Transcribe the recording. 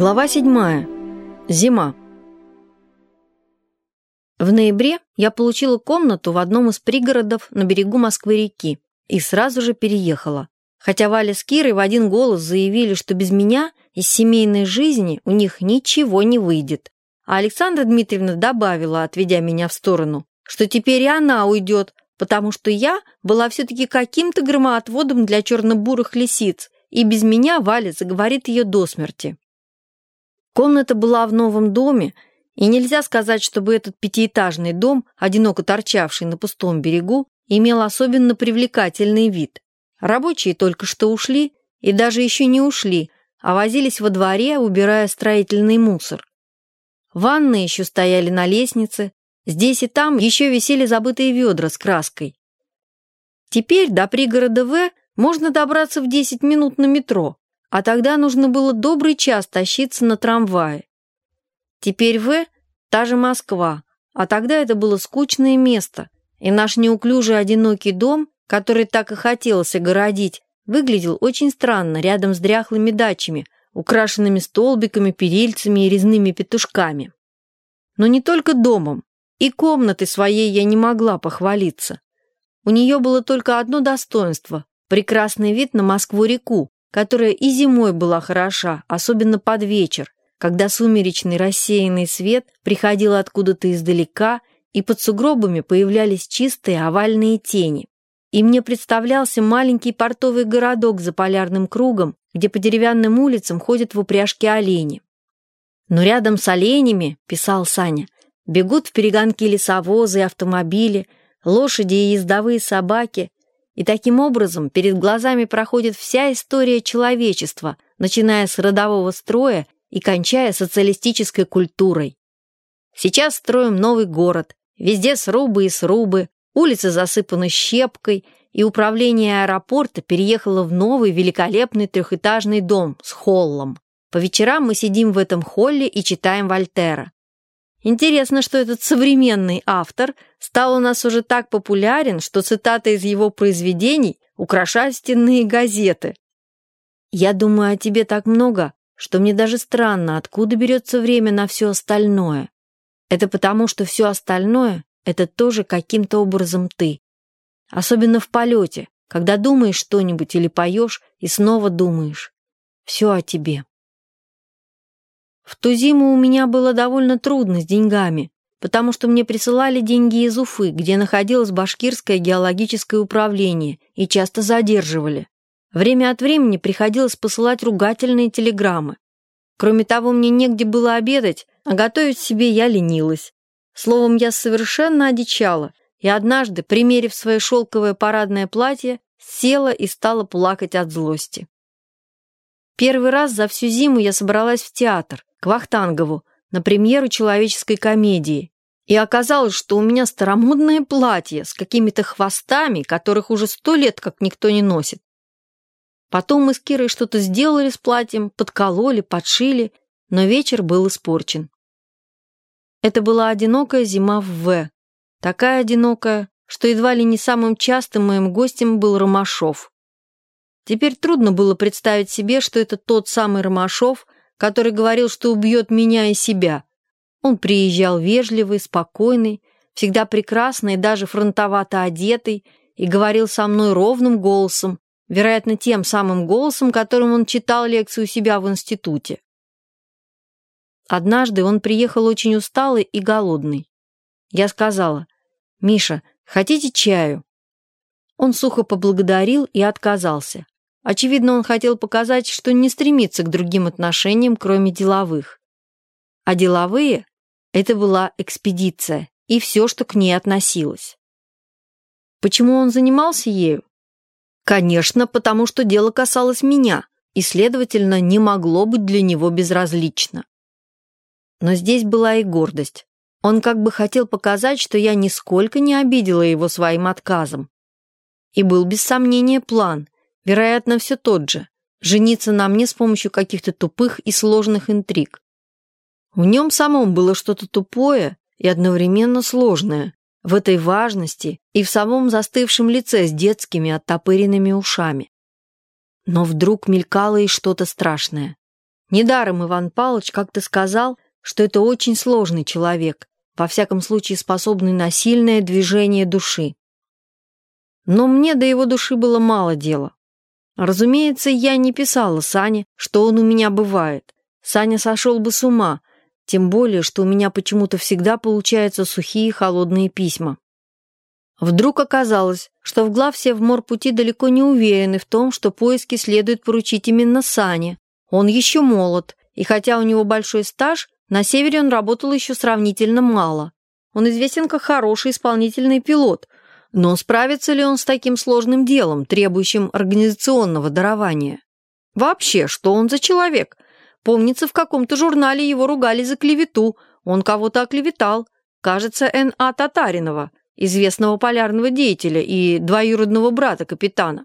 Глава 7. Зима. В ноябре я получила комнату в одном из пригородов на берегу Москвы-реки и сразу же переехала. Хотя Валя с Кирой в один голос заявили, что без меня из семейной жизни у них ничего не выйдет. А Александра Дмитриевна добавила, отведя меня в сторону, что теперь и она уйдет, потому что я была все-таки каким-то громоотводом для черно-бурых лисиц, и без меня Валя заговорит ее до смерти. Комната была в новом доме, и нельзя сказать, чтобы этот пятиэтажный дом, одиноко торчавший на пустом берегу, имел особенно привлекательный вид. Рабочие только что ушли, и даже еще не ушли, а возились во дворе, убирая строительный мусор. Ванны еще стояли на лестнице, здесь и там еще висели забытые ведра с краской. Теперь до пригорода В можно добраться в 10 минут на метро, а тогда нужно было добрый час тащиться на трамвае. Теперь В – та же Москва, а тогда это было скучное место, и наш неуклюжий одинокий дом, который так и хотелось огородить, выглядел очень странно рядом с дряхлыми дачами, украшенными столбиками, перильцами и резными петушками. Но не только домом, и комнаты своей я не могла похвалиться. У нее было только одно достоинство – прекрасный вид на Москву-реку, которая и зимой была хороша, особенно под вечер, когда сумеречный рассеянный свет приходил откуда-то издалека, и под сугробами появлялись чистые овальные тени. И мне представлялся маленький портовый городок за полярным кругом, где по деревянным улицам ходят в упряжке олени. Но рядом с оленями, писал Саня, бегут в перегонки лесовозы и автомобили, лошади и ездовые собаки, и таким образом перед глазами проходит вся история человечества, начиная с родового строя и кончая социалистической культурой. Сейчас строим новый город, везде срубы и срубы, улицы засыпаны щепкой, и управление аэропорта переехало в новый великолепный трехэтажный дом с холлом. По вечерам мы сидим в этом холле и читаем Вольтера. Интересно, что этот современный автор стал у нас уже так популярен, что цитаты из его произведений украшают стенные газеты. Я думаю о тебе так много, что мне даже странно, откуда берется время на все остальное. Это потому, что все остальное — это тоже каким-то образом ты. Особенно в полете, когда думаешь что-нибудь или поешь, и снова думаешь. Все о тебе. В ту зиму у меня было довольно трудно с деньгами, потому что мне присылали деньги из Уфы, где находилось башкирское геологическое управление, и часто задерживали. Время от времени приходилось посылать ругательные телеграммы. Кроме того, мне негде было обедать, а готовить себе я ленилась. Словом, я совершенно одичала, и однажды, примерив свое шелковое парадное платье, села и стала плакать от злости. Первый раз за всю зиму я собралась в театр, к Вахтангову на премьеру человеческой комедии. И оказалось, что у меня старомодное платье с какими-то хвостами, которых уже сто лет как никто не носит. Потом мы с Кирой что-то сделали с платьем, подкололи, подшили, но вечер был испорчен. Это была одинокая зима в В. Такая одинокая, что едва ли не самым частым моим гостем был Ромашов. Теперь трудно было представить себе, что это тот самый Ромашов, который говорил, что убьет меня и себя. Он приезжал вежливый, спокойный, всегда прекрасный даже фронтовато одетый, и говорил со мной ровным голосом, вероятно, тем самым голосом, которым он читал лекции у себя в институте. Однажды он приехал очень усталый и голодный. Я сказала, «Миша, хотите чаю?» Он сухо поблагодарил и отказался. Очевидно, он хотел показать, что не стремится к другим отношениям, кроме деловых. А деловые — это была экспедиция и все, что к ней относилось. Почему он занимался ею? Конечно, потому что дело касалось меня, и, следовательно, не могло быть для него безразлично. Но здесь была и гордость. Он как бы хотел показать, что я нисколько не обидела его своим отказом. И был без сомнения план — Вероятно, все тот же. Жениться на мне с помощью каких-то тупых и сложных интриг. В нем самом было что-то тупое и одновременно сложное, в этой важности и в самом застывшем лице с детскими оттопыренными ушами. Но вдруг мелькало и что-то страшное. Недаром Иван Павлович как-то сказал, что это очень сложный человек, во всяком случае способный на сильное движение души. Но мне до его души было мало дела. Разумеется, я не писала Сане, что он у меня бывает. Саня сошел бы с ума, тем более, что у меня почему-то всегда получаются сухие холодные письма. Вдруг оказалось, что в главсе в морпути далеко не уверены в том, что поиски следует поручить именно Сане. Он еще молод, и хотя у него большой стаж, на севере он работал еще сравнительно мало. Он известен как хороший исполнительный пилот, но справится ли он с таким сложным делом, требующим организационного дарования? Вообще, что он за человек? Помнится, в каком-то журнале его ругали за клевету, он кого-то оклеветал. Кажется, Н.А. Татаринова, известного полярного деятеля и двоюродного брата капитана.